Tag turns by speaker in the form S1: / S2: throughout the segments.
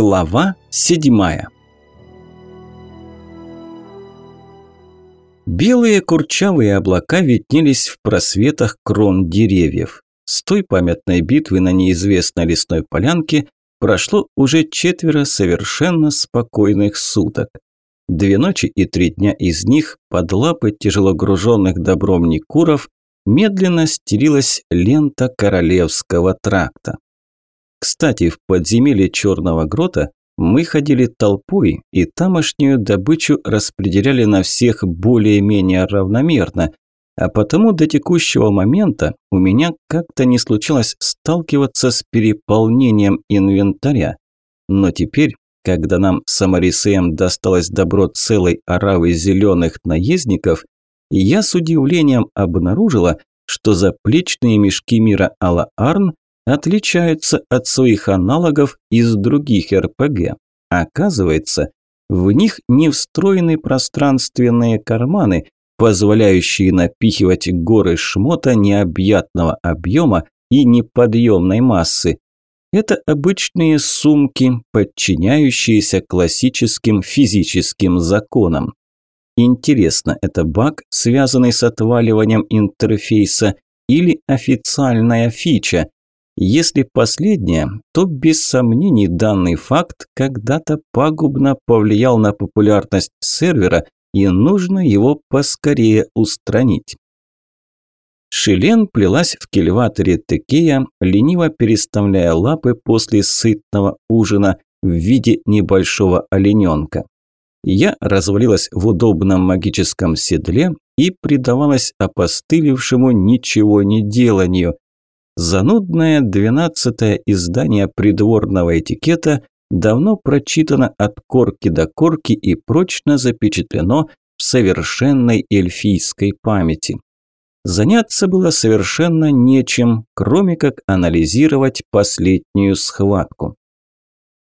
S1: Глава седьмая Белые курчавые облака виднелись в просветах крон деревьев. С той памятной битвы на неизвестной лесной полянке прошло уже четверо совершенно спокойных суток. Две ночи и три дня из них под лапы тяжело груженных добром Никуров медленно стелилась лента Королевского тракта. Кстати, в подземелье Черного грота мы ходили толпой и тамошнюю добычу распределяли на всех более-менее равномерно, а потому до текущего момента у меня как-то не случилось сталкиваться с переполнением инвентаря. Но теперь, когда нам с Амарисеем досталось добро целой оравы зеленых наездников, я с удивлением обнаружила, что заплечные мешки мира Алла-Арн отличаются от своих аналогов из других РПГ. Оказывается, в них не встроены пространственные карманы, позволяющие напихивать горы шмота необъятного объема и неподъемной массы. Это обычные сумки, подчиняющиеся классическим физическим законам. Интересно, это баг, связанный с отваливанием интерфейса, или официальная фича? Если последнее, то без сомнений данный факт когда-то пагубно повлиял на популярность сервера и нужно его поскорее устранить. Шилен плелась в кильваторе Текея, лениво переставляя лапы после сытного ужина в виде небольшого олененка. Я развалилась в удобном магическом седле и предавалась опостылевшему ничего не деланию. Занудное двенадцатое издание придворного этикета давно прочитано от корки до корки и прочно запечатлено в совершенной эльфийской памяти. Заняться было совершенно нечем, кроме как анализировать последнюю схватку.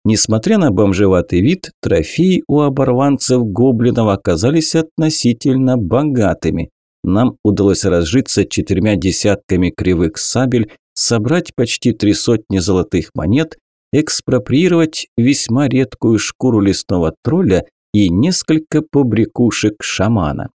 S1: Несмотря на бомжеватый вид, трофеи у оборванцев-гоблинов оказались относительно богатыми. Нам удалось разжиться четырьмя десятками кривых сабель, собрать почти три сотни золотых монет экспроприировать весьма редкую шкуру лесного тролля и несколько побрякушек шамана.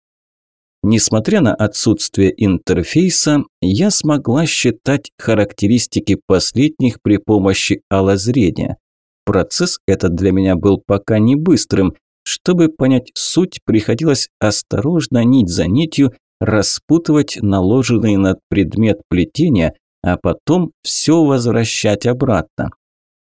S1: Несмотря на отсутствие интерфейса, я смогла считать характеристики последних при помощи алозрения. Процесс этот для меня был пока не быстрым. Чтобы понять суть, приходилось осторожно нить за нитью распутывать наложенные над предмет плетения, а потом все возвращать обратно.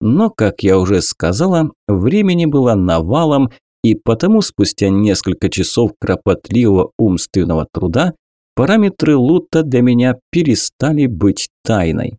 S1: Но, как я уже сказала, времени было навалом, и потому спустя несколько часов кропотливого умственного труда параметры лута для меня перестали быть тайной.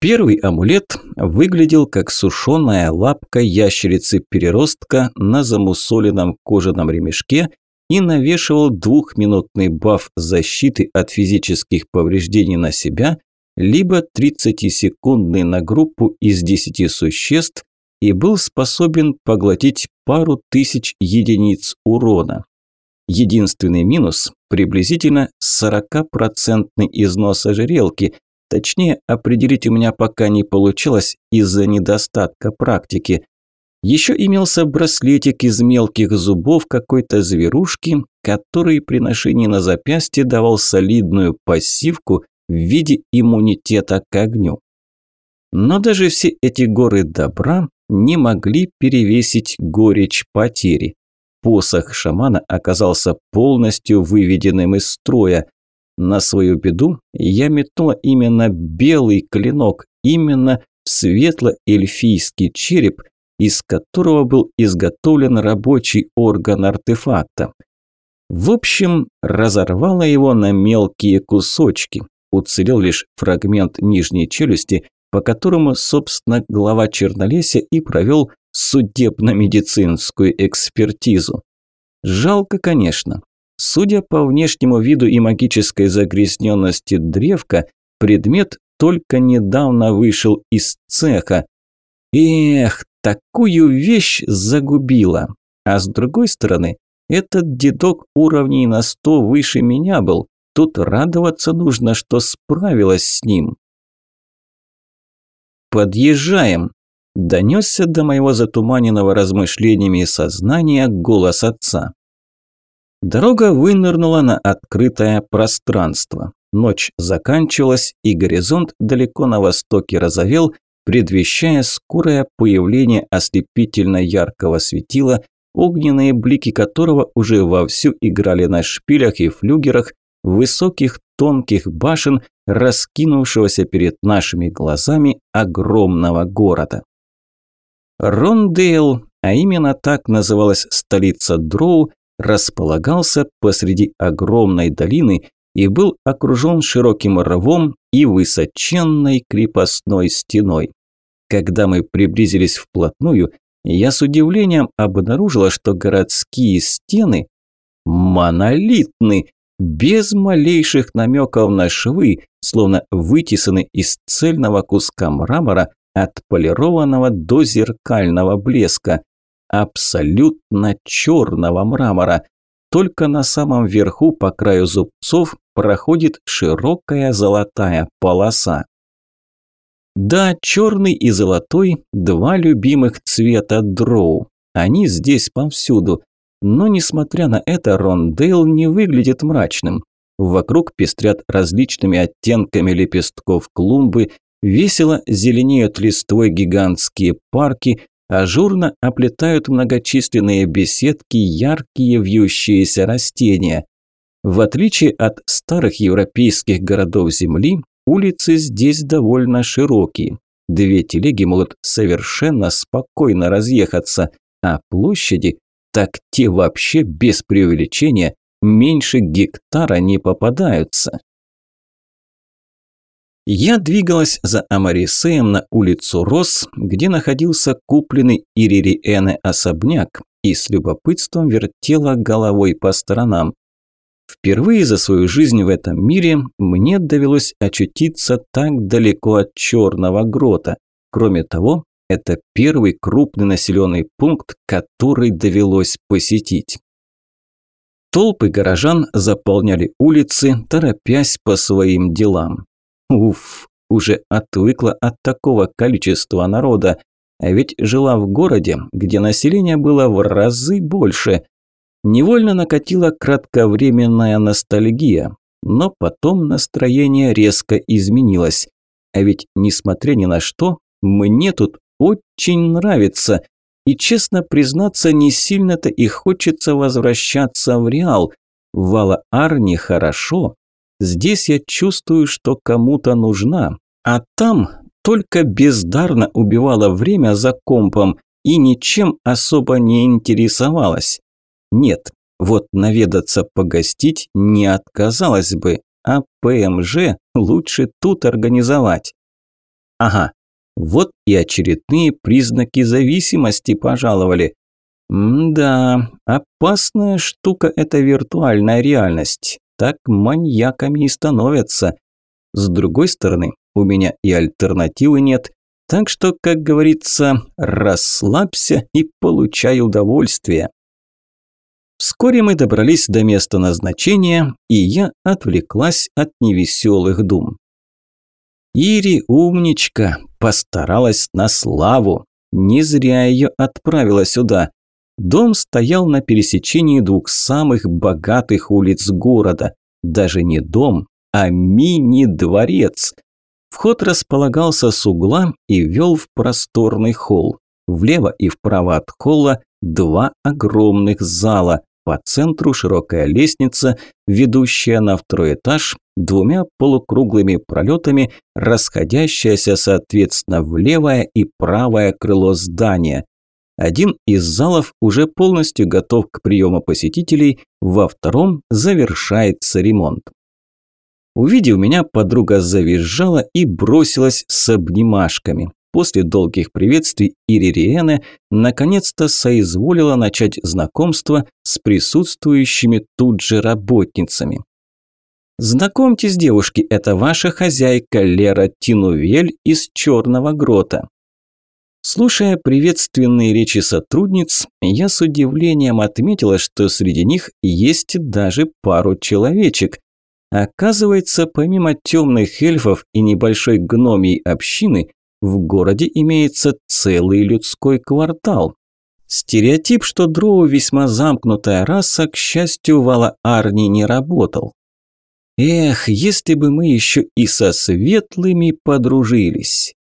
S1: Первый амулет выглядел как сушеная лапка ящерицы-переростка на замусоленном кожаном ремешке и навешивал двухминутный баф защиты от физических повреждений на себя либо 30-секундный на группу из 10 существ и был способен поглотить пару тысяч единиц урона. Единственный минус – приблизительно 40% износ ожерелки, точнее определить у меня пока не получилось из-за недостатка практики. Еще имелся браслетик из мелких зубов какой-то зверушки, который при ношении на запястье давал солидную пассивку в виде иммунитета к огню. Но даже все эти горы добра не могли перевесить горечь потери. Посох шамана оказался полностью выведенным из строя. На свою беду я метнула именно белый клинок, именно светло-эльфийский череп, из которого был изготовлен рабочий орган артефакта. В общем, разорвала его на мелкие кусочки, Уцелел лишь фрагмент нижней челюсти, по которому, собственно, глава Чернолесья и провел судебно-медицинскую экспертизу. Жалко, конечно. Судя по внешнему виду и магической загрязненности древка, предмет только недавно вышел из цеха. Эх, такую вещь загубила. А с другой стороны, этот дедок уровней на сто выше меня был. Тут радоваться нужно, что справилась с ним. «Подъезжаем!» донесся до моего затуманенного размышлениями сознания голос отца. Дорога вынырнула на открытое пространство. Ночь заканчивалась, и горизонт далеко на востоке розовел, предвещая скорое появление ослепительно яркого светила, огненные блики которого уже вовсю играли на шпилях и флюгерах высоких тонких башен, раскинувшегося перед нашими глазами огромного города. Рондейл, а именно так называлась столица Дроу, располагался посреди огромной долины и был окружен широким рвом и высоченной крепостной стеной. Когда мы приблизились вплотную, я с удивлением обнаружила, что городские стены монолитны, без малейших намеков на швы, словно вытесаны из цельного куска мрамора, отполированного до зеркального блеска, абсолютно черного мрамора. Только на самом верху по краю зубцов проходит широкая золотая полоса. Да, черный и золотой – два любимых цвета дроу. Они здесь повсюду. Но, несмотря на это, Рондейл не выглядит мрачным. Вокруг пестрят различными оттенками лепестков клумбы, весело зеленеют листвой гигантские парки, ажурно оплетают многочисленные беседки яркие вьющиеся растения. В отличие от старых европейских городов Земли, улицы здесь довольно широкие. Две телеги могут совершенно спокойно разъехаться, а площади, так те вообще без преувеличения, меньше гектара не попадаются. Я двигалась за Амарисеем на улицу Рос, где находился купленный Иририэне особняк, и с любопытством вертела головой по сторонам. Впервые за свою жизнь в этом мире мне довелось очутиться так далеко от Черного Грота. Кроме того, это первый крупный населенный пункт, который довелось посетить. Толпы горожан заполняли улицы, торопясь по своим делам. Уф, уже отвыкла от такого количества народа. А ведь жила в городе, где население было в разы больше. Невольно накатила кратковременная ностальгия, но потом настроение резко изменилось. А ведь, несмотря ни на что, мне тут очень нравится. И, честно признаться, не сильно-то и хочется возвращаться в Реал. В Вала-Арне хорошо, Здесь я чувствую, что кому-то нужна, а там только бездарно убивала время за компом и ничем особо не интересовалась. Нет, вот наведаться погостить не отказалась бы, а ПМЖ лучше тут организовать. Ага, вот и очередные признаки зависимости пожаловали. М-да, опасная штука эта виртуальная реальность так маньяками и становятся. С другой стороны, у меня и альтернативы нет, так что, как говорится, расслабься и получай удовольствие. Вскоре мы добрались до места назначения, и я отвлеклась от невеселых дум. Ири умничка, постаралась на славу. Не зря ее отправила сюда. Дом стоял на пересечении двух самых богатых улиц города. Даже не дом, а мини-дворец. Вход располагался с угла и вел в просторный холл. Влево и вправо от холла два огромных зала. По центру широкая лестница, ведущая на второй этаж, двумя полукруглыми пролетами, расходящаяся соответственно в левое и правое крыло здания. Один из залов уже полностью готов к приему посетителей, во втором завершается ремонт. Увидев меня, подруга завизжала и бросилась с обнимашками. После долгих приветствий Иририэне наконец-то соизволила начать знакомство с присутствующими тут же работницами. «Знакомьтесь, девушки, это ваша хозяйка Лера Тинувель из Черного Грота. Слушая приветственные речи сотрудниц, я с удивлением отметила, что среди них есть даже пару человечек. Оказывается, помимо темных эльфов и небольшой гномий общины, в городе имеется целый людской квартал. Стереотип, что дроу весьма замкнутая раса, к счастью, Вала Арни не работал. Эх, если бы мы еще и со светлыми подружились.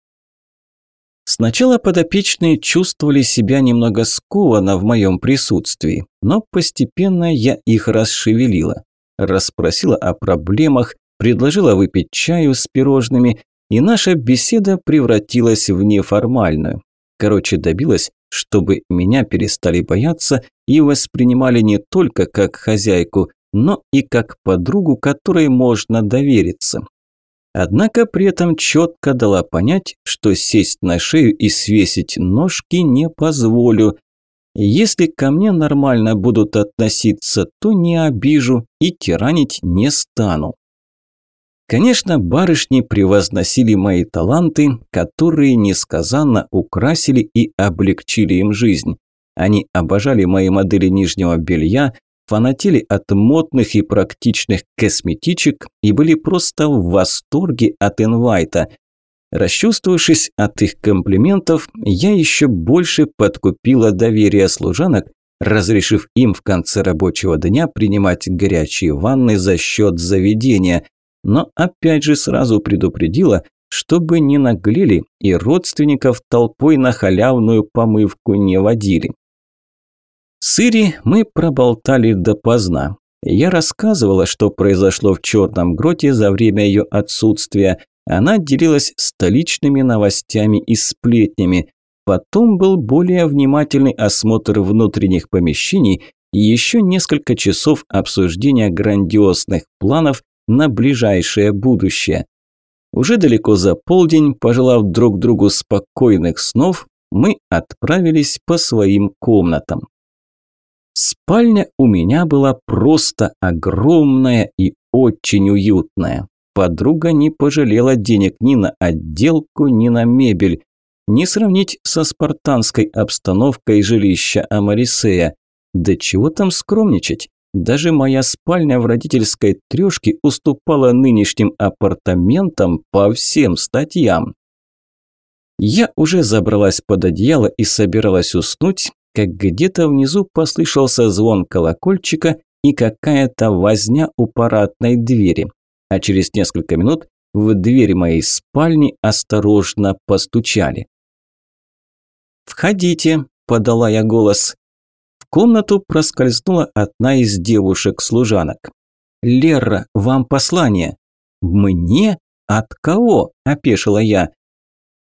S1: Сначала подопечные чувствовали себя немного скованно в моем присутствии, но постепенно я их расшевелила. Расспросила о проблемах, предложила выпить чаю с пирожными, и наша беседа превратилась в неформальную. Короче, добилась, чтобы меня перестали бояться и воспринимали не только как хозяйку, но и как подругу, которой можно довериться. Однако при этом четко дала понять, что сесть на шею и свесить ножки не позволю. Если ко мне нормально будут относиться, то не обижу и тиранить не стану. Конечно, барышни превозносили мои таланты, которые несказанно украсили и облегчили им жизнь. Они обожали мои модели нижнего белья, фанатели от модных и практичных косметичек и были просто в восторге от инвайта. Расчувствовавшись от их комплиментов, я еще больше подкупила доверие служанок, разрешив им в конце рабочего дня принимать горячие ванны за счет заведения, но опять же сразу предупредила, чтобы не наглели и родственников толпой на халявную помывку не водили. С Ири мы проболтали допоздна. Я рассказывала, что произошло в Черном гроте за время ее отсутствия. Она делилась столичными новостями и сплетнями. Потом был более внимательный осмотр внутренних помещений и еще несколько часов обсуждения грандиозных планов на ближайшее будущее. Уже далеко за полдень, пожелав друг другу спокойных снов, мы отправились по своим комнатам. Спальня у меня была просто огромная и очень уютная. Подруга не пожалела денег ни на отделку, ни на мебель. Не сравнить со спартанской обстановкой жилища Амарисея. Да чего там скромничать? Даже моя спальня в родительской трёшке уступала нынешним апартаментам по всем статьям. Я уже забралась под одеяло и собиралась уснуть, как где-то внизу послышался звон колокольчика и какая-то возня у парадной двери. А через несколько минут в дверь моей спальни осторожно постучали. «Входите», – подала я голос комнату проскользнула одна из девушек-служанок. «Лера, вам послание». «Мне? От кого?» – опешила я.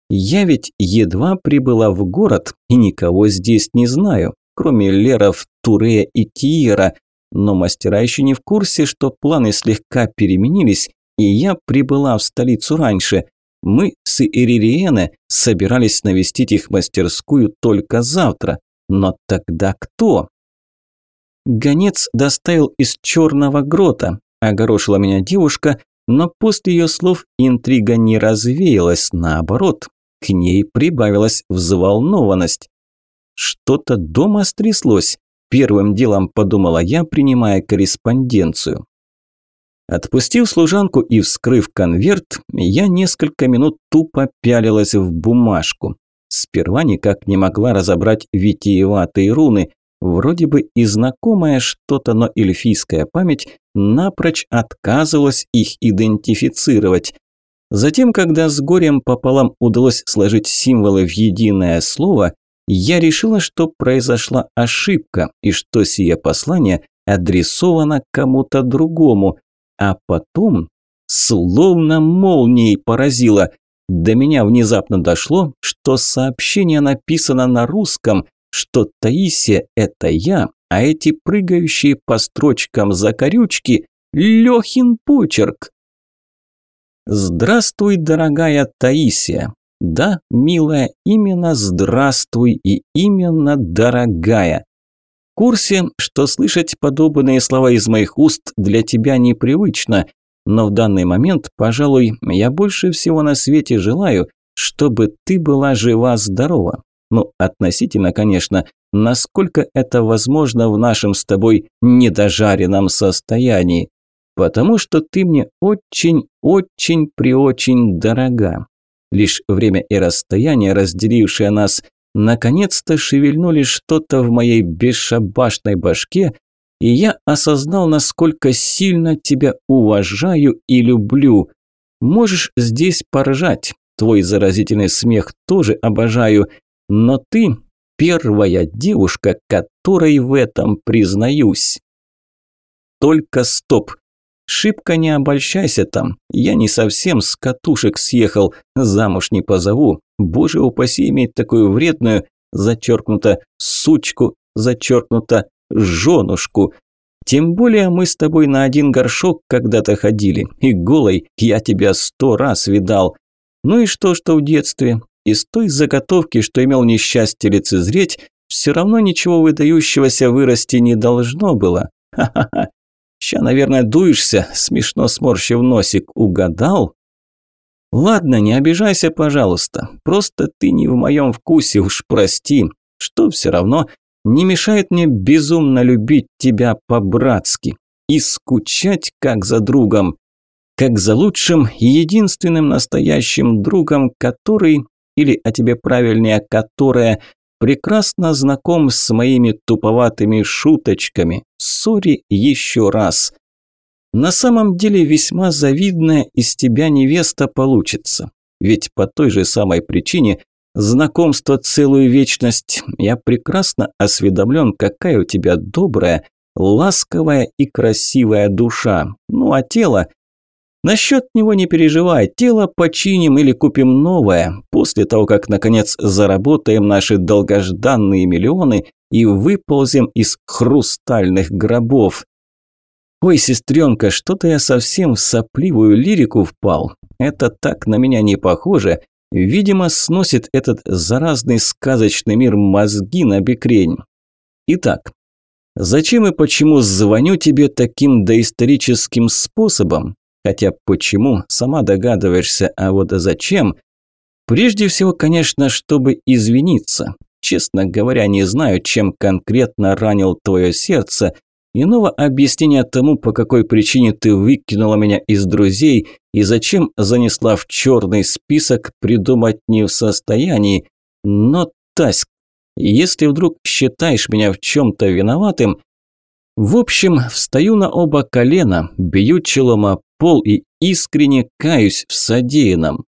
S1: «Я ведь едва прибыла в город и никого здесь не знаю, кроме Леров, Турея и Тиера, но мастера еще не в курсе, что планы слегка переменились, и я прибыла в столицу раньше. Мы с Иририене собирались навестить их мастерскую только завтра, но тогда кто? Гонец доставил из черного грота, огорошила меня девушка, но после ее слов интрига не развеялась, наоборот, к ней прибавилась взволнованность. Что-то дома стряслось, первым делом подумала я, принимая корреспонденцию. Отпустив служанку и вскрыв конверт, я несколько минут тупо пялилась в бумажку. Сперва никак не могла разобрать витиеватые руны. Вроде бы и знакомое что-то, но эльфийская память напрочь отказывалась их идентифицировать. Затем, когда с горем пополам удалось сложить символы в единое слово, я решила, что произошла ошибка и что сие послание адресовано кому-то другому. А потом, словно молнией поразило, до меня внезапно дошло, что сообщение написано на русском, что Таисия – это я, а эти прыгающие по строчкам закорючки – Лёхин почерк. «Здравствуй, дорогая Таисия!» Да, милая, именно здравствуй и именно дорогая. В курсе, что слышать подобные слова из моих уст для тебя непривычно, но в данный момент, пожалуй, я больше всего на свете желаю, чтобы ты была жива-здорова. Ну, относительно, конечно, насколько это возможно в нашем с тобой недожаренном состоянии. Потому что ты мне очень-очень-преочень дорога. Лишь время и расстояние, разделившее нас, наконец-то шевельнули что-то в моей бесшабашной башке, и я осознал, насколько сильно тебя уважаю и люблю. Можешь здесь поржать, твой заразительный смех тоже обожаю, но ты первая девушка, которой в этом признаюсь. Только стоп. Шибко не обольщайся там. Я не совсем с катушек съехал, замуж не позову. Боже упаси иметь такую вредную, зачеркнуто, сучку, зачеркнуто, женушку. Тем более мы с тобой на один горшок когда-то ходили, и голой я тебя сто раз видал. Ну и что, что в детстве? Из той заготовки, что имел несчастье лицезреть, все равно ничего выдающегося вырасти не должно было. Ха-ха-ха. Ща, наверное, дуешься, смешно сморщив носик. Угадал? Ладно, не обижайся, пожалуйста. Просто ты не в моем вкусе, уж прости. Что все равно не мешает мне безумно любить тебя по-братски и скучать как за другом, как за лучшим и единственным настоящим другом, который, или о тебе правильнее, которая, прекрасно знаком с моими туповатыми шуточками. Сори еще раз. На самом деле весьма завидная из тебя невеста получится. Ведь по той же самой причине знакомство целую вечность. Я прекрасно осведомлен, какая у тебя добрая, ласковая и красивая душа. Ну а тело... Насчет него не переживай, тело починим или купим новое, после того, как, наконец, заработаем наши долгожданные миллионы и выползем из хрустальных гробов. Ой, сестренка, что-то я совсем в сопливую лирику впал. Это так на меня не похоже, Видимо, сносит этот заразный сказочный мир мозги на бекрень. Итак, зачем и почему звоню тебе таким доисторическим способом? Хотя почему, сама догадываешься, а вот зачем? Прежде всего, конечно, чтобы извиниться. Честно говоря, не знаю, чем конкретно ранил твое сердце, Иного объяснения тому, по какой причине ты выкинула меня из друзей и зачем занесла в черный список, придумать не в состоянии. Но, Таськ, если вдруг считаешь меня в чем-то виноватым... В общем, встаю на оба колена, бью челом о пол и искренне каюсь в содеянном.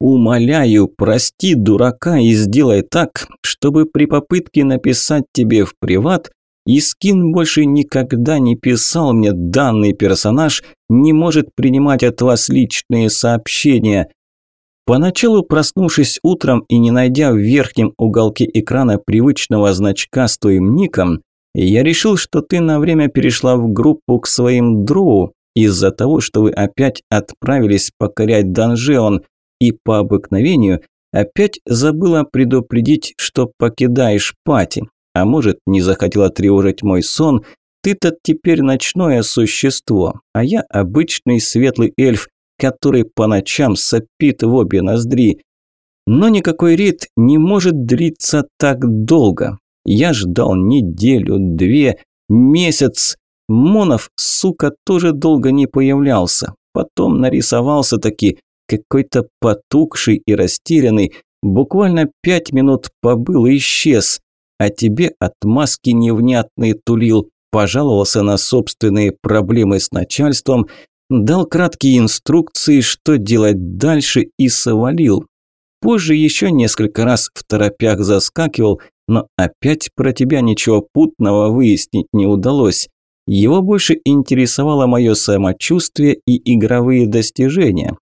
S1: Умоляю, прости дурака и сделай так, чтобы при попытке написать тебе в приват Искин больше никогда не писал мне данный персонаж, не может принимать от вас личные сообщения. Поначалу, проснувшись утром и не найдя в верхнем уголке экрана привычного значка с твоим ником, я решил, что ты на время перешла в группу к своим дроу из-за того, что вы опять отправились покорять данжеон и по обыкновению опять забыла предупредить, что покидаешь пати. А может, не захотела тревожить мой сон? Ты-то теперь ночное существо, а я обычный светлый эльф, который по ночам сопит в обе ноздри. Но никакой рит не может длиться так долго. Я ждал неделю, две, месяц. Монов, сука, тоже долго не появлялся. Потом нарисовался таки какой-то потухший и растерянный. Буквально пять минут побыл и исчез а тебе отмазки невнятные тулил, пожаловался на собственные проблемы с начальством, дал краткие инструкции, что делать дальше и совалил. Позже еще несколько раз в торопях заскакивал, но опять про тебя ничего путного выяснить не удалось. Его больше интересовало мое самочувствие и игровые достижения.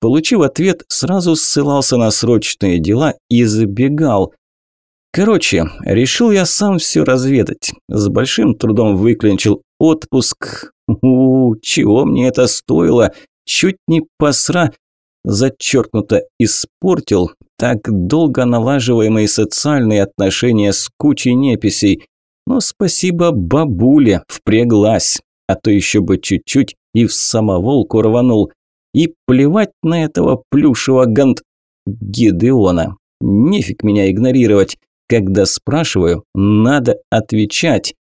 S1: Получив ответ, сразу ссылался на срочные дела и забегал, Короче, решил я сам все разведать. С большим трудом выклинчил отпуск. У, -у, -у чего мне это стоило? Чуть не посра... Зачеркнуто испортил так долго налаживаемые социальные отношения с кучей неписей. Но спасибо бабуле, впряглась. А то еще бы чуть-чуть и в самоволку рванул. И плевать на этого плюшевого гант... Гедеона. Нефиг меня игнорировать. Когда спрашиваю, надо отвечать.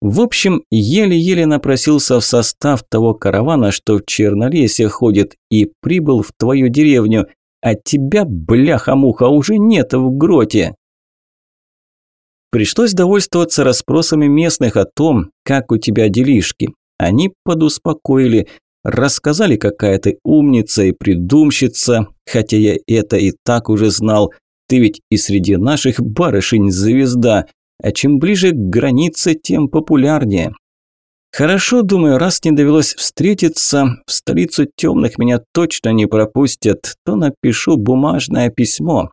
S1: В общем, еле-еле напросился в состав того каравана, что в Чернолесе ходит, и прибыл в твою деревню. а тебя, бляха-муха, уже нет в гроте. Пришлось довольствоваться расспросами местных о том, как у тебя делишки. Они подуспокоили, рассказали, какая ты умница и придумщица, хотя я это и так уже знал. Ты ведь и среди наших барышень звезда, а чем ближе к границе, тем популярнее. Хорошо, думаю, раз не довелось встретиться, в столицу темных меня точно не пропустят, то напишу бумажное письмо.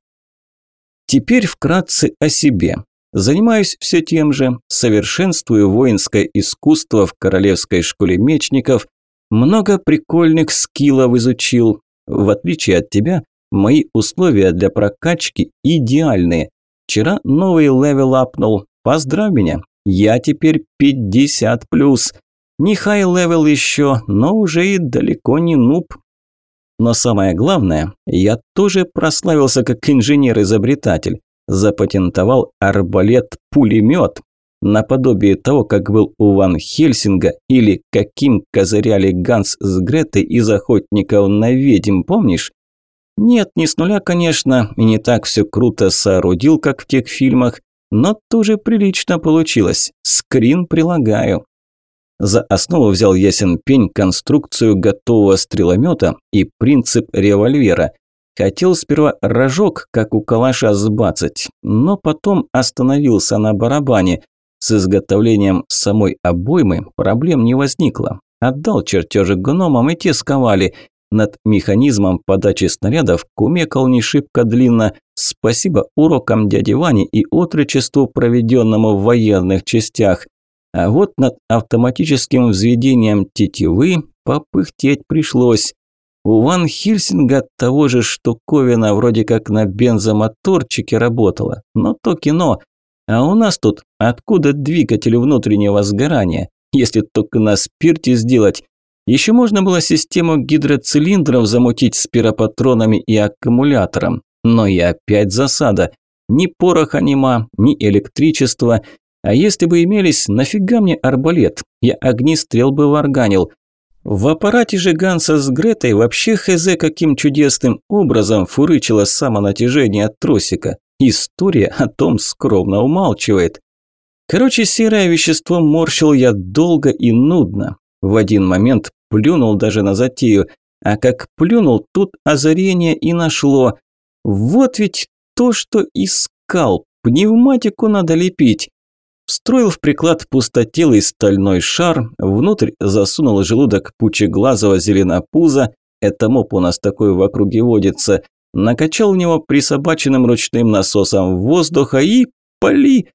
S1: Теперь вкратце о себе. Занимаюсь все тем же, совершенствую воинское искусство в Королевской школе мечников, много прикольных скиллов изучил. В отличие от тебя, мои условия для прокачки идеальные. Вчера новый level апнул. Поздравь меня, я теперь 50+. Не high-level еще, но уже и далеко не нуб. Но самое главное, я тоже прославился как инженер-изобретатель запатентовал арбалет-пулемет, наподобие того, как был у Ван Хельсинга или каким козыряли Ганс с Гретой из «Охотников на ведьм», помнишь? Нет, не с нуля, конечно, и не так все круто соорудил, как в тех фильмах, но тоже прилично получилось. Скрин прилагаю. За основу взял ясен пень конструкцию готового стреломета и принцип револьвера – Хотел сперва рожок, как у калаша, сбацать, но потом остановился на барабане. С изготовлением самой обоймы проблем не возникло. Отдал чертежи гномам, и те сковали. Над механизмом подачи снарядов кумекал не шибко длинно. Спасибо урокам дяди Вани и отрочеству, проведенному в военных частях. А вот над автоматическим взведением тетивы попыхтеть пришлось. У Ван Хильсинга того же штуковина вроде как на бензомоторчике работала, но то кино. А у нас тут откуда двигатель внутреннего сгорания, если только на спирте сделать? Еще можно было систему гидроцилиндров замутить с пиропатронами и аккумулятором. Но и опять засада. Ни пороха нема, ни электричества. А если бы имелись, нафига мне арбалет? Я огнестрел бы варганил. В аппарате же Ганса с Гретой вообще хз каким чудесным образом фурычило самонатяжение от тросика. История о том скромно умалчивает. Короче, серое вещество морщил я долго и нудно. В один момент плюнул даже на затею, а как плюнул, тут озарение и нашло. Вот ведь то, что искал, пневматику надо лепить. Встроил в приклад пустотелый стальной шар, внутрь засунул желудок пучеглазого зеленопуза, это моп у нас такой в округе водится, накачал в него присобаченным ручным насосом воздуха и пали.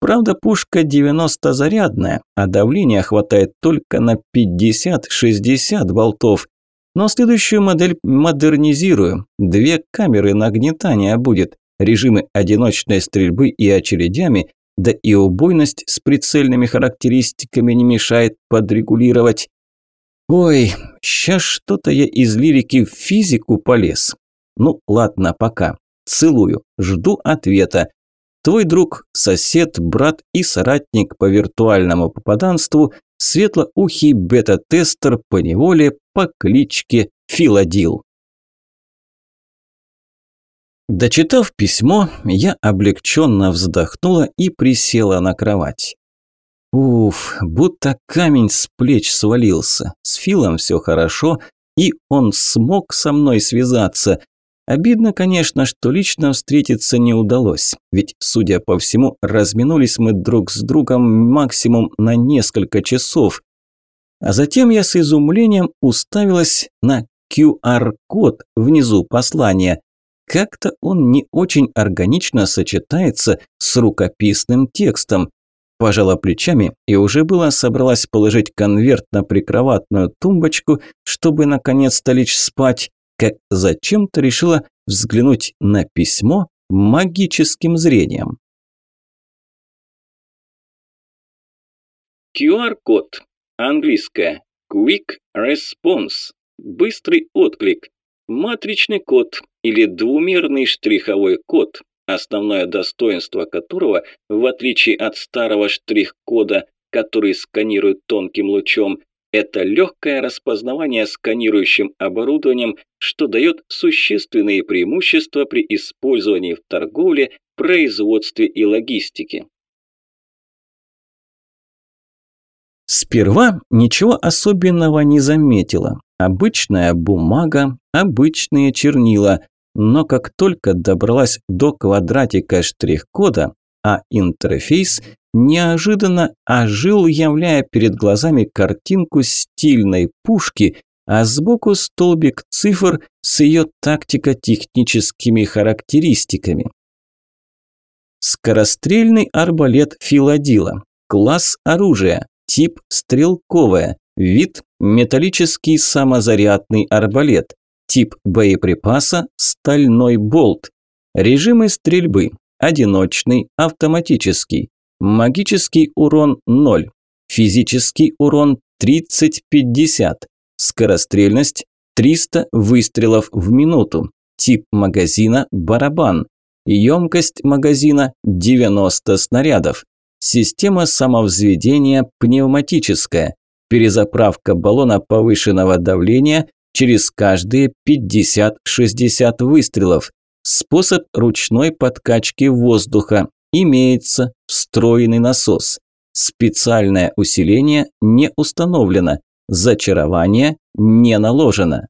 S1: Правда, пушка 90-зарядная, а давления хватает только на 50-60 болтов. Но следующую модель модернизирую. Две камеры нагнетания будет, режимы одиночной стрельбы и очередями, да и убойность с прицельными характеристиками не мешает подрегулировать. Ой, сейчас что-то я из лирики в физику полез. Ну, ладно, пока. Целую, жду ответа. Твой друг, сосед, брат и соратник по виртуальному попаданству, светлоухий бета-тестер по неволе по кличке Филадил. Дочитав письмо, я облегченно вздохнула и присела на кровать. Уф, будто камень с плеч свалился. С Филом все хорошо, и он смог со мной связаться. Обидно, конечно, что лично встретиться не удалось, ведь, судя по всему, разминулись мы друг с другом максимум на несколько часов. А затем я с изумлением уставилась на QR-код внизу послания. Как-то он не очень органично сочетается с рукописным текстом. Пожала плечами и уже была собралась положить конверт на прикроватную тумбочку, чтобы наконец-то лечь спать, как зачем-то решила взглянуть на письмо магическим зрением.
S2: QR-код. Английское. Quick Response. Быстрый отклик. Матричный код или двумерный штриховой код, основное достоинство которого, в отличие от старого штрих-кода, который сканирует тонким лучом, Это легкое распознавание сканирующим оборудованием, что дает существенные преимущества при использовании в торговле, производстве и логистике.
S1: Сперва ничего особенного не заметила. Обычная бумага, обычные чернила. Но как только добралась до квадратика штрих-кода, а интерфейс неожиданно ожил, являя перед глазами картинку стильной пушки, а сбоку столбик цифр с ее тактико-техническими характеристиками. Скорострельный арбалет Филадила. Класс оружия. Тип стрелковое. Вид металлический самозарядный арбалет. Тип боеприпаса стальной болт. Режимы стрельбы. Одиночный, автоматический. Магический урон 0. Физический урон 30-50. Скорострельность 300 выстрелов в минуту. Тип магазина – барабан. Емкость магазина – 90 снарядов. Система самовзведения пневматическая. Перезаправка баллона повышенного давления через каждые 50-60 выстрелов. Способ ручной подкачки воздуха. Имеется встроенный насос. Специальное усиление не установлено. Зачарование не наложено.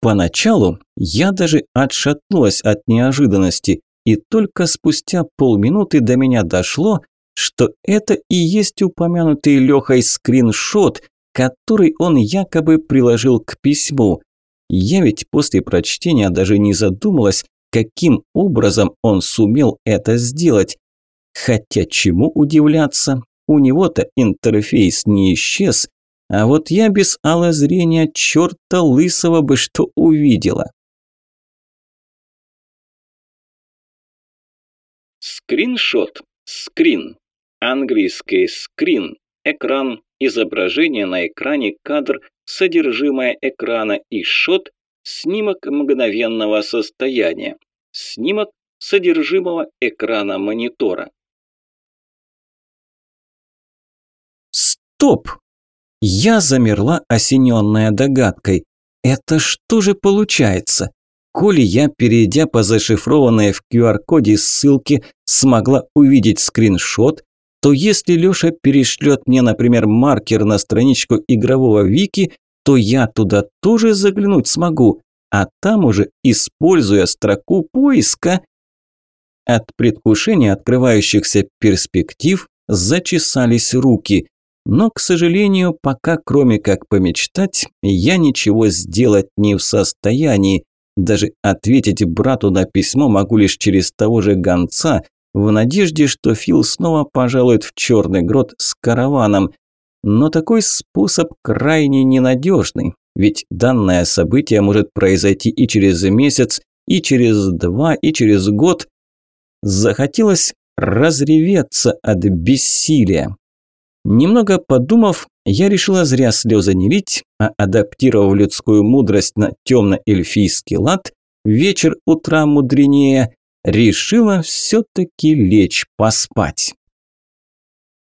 S1: Поначалу я даже отшатнулась от неожиданности, и только спустя полминуты до меня дошло, что это и есть упомянутый Лехой скриншот, который он якобы приложил к письму. Я ведь после прочтения даже не задумалась, каким образом он сумел это сделать. Хотя чему удивляться, у него-то интерфейс не исчез, а вот я без зрения черта лысого бы что увидела.
S2: Скриншот. Скрин. Английский скрин. Экран. Изображение на экране, кадр, содержимое экрана и шот. Снимок мгновенного состояния. Снимок содержимого экрана монитора.
S1: Стоп! Я замерла, осененная догадкой. Это что же получается? Коли я, перейдя по зашифрованной в QR-коде ссылке, смогла увидеть скриншот, то если Лёша перешлет мне, например, маркер на страничку игрового вики, то я туда тоже заглянуть смогу, а там уже, используя строку поиска, от предвкушения открывающихся перспектив зачесались руки. Но, к сожалению, пока кроме как помечтать, я ничего сделать не в состоянии. Даже ответить брату на письмо могу лишь через того же гонца, в надежде, что Фил снова пожалует в черный грот с караваном. Но такой способ крайне ненадежный, ведь данное событие может произойти и через месяц, и через два, и через год. Захотелось разреветься от бессилия. Немного подумав, я решила зря слезы не лить, а адаптировав людскую мудрость на темно-эльфийский лад, вечер утра мудренее, решила все-таки лечь поспать.